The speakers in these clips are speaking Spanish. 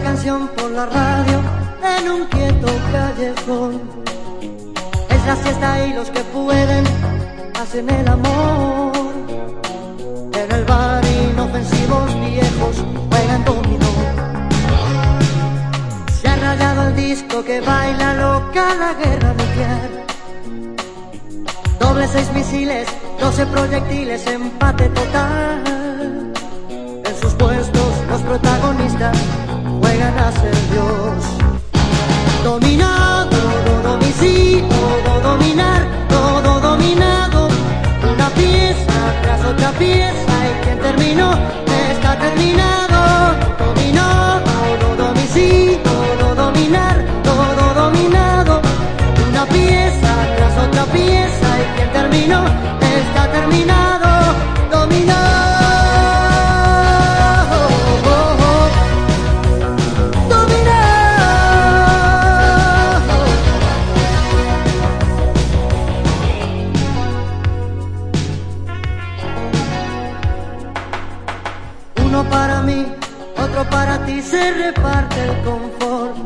canción por la radio en un quieto callejón. Es la siesta y los que pueden hacen el amor. En el bar inofensivos viejos juegan dominó. Se ha rayado el disco que baila loca la guerra nuclear. Doble seis misiles, doce proyectiles, empate total. Juegan a para ti, se reparte el confort.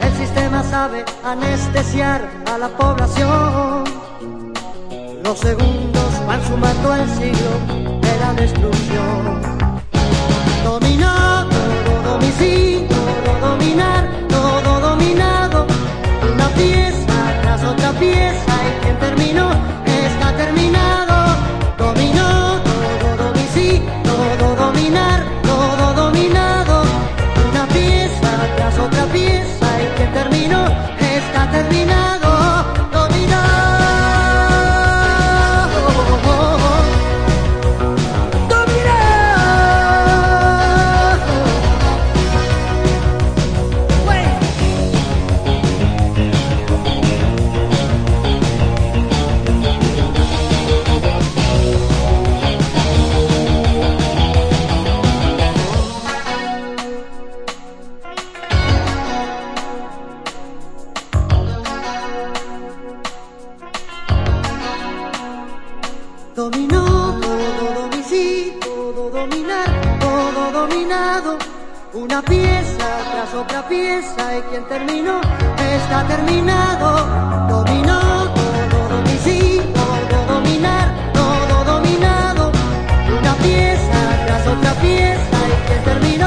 El sistema sabe anestesiar a la población. Los segundos van sumando al siglo de la destrucción. dominar, todo dominado. Una pieza tras otra pieza y quien terminó está terminado. Dominó todo dominado, todo dominar, todo dominado. Una pieza tras otra pieza y quien terminó.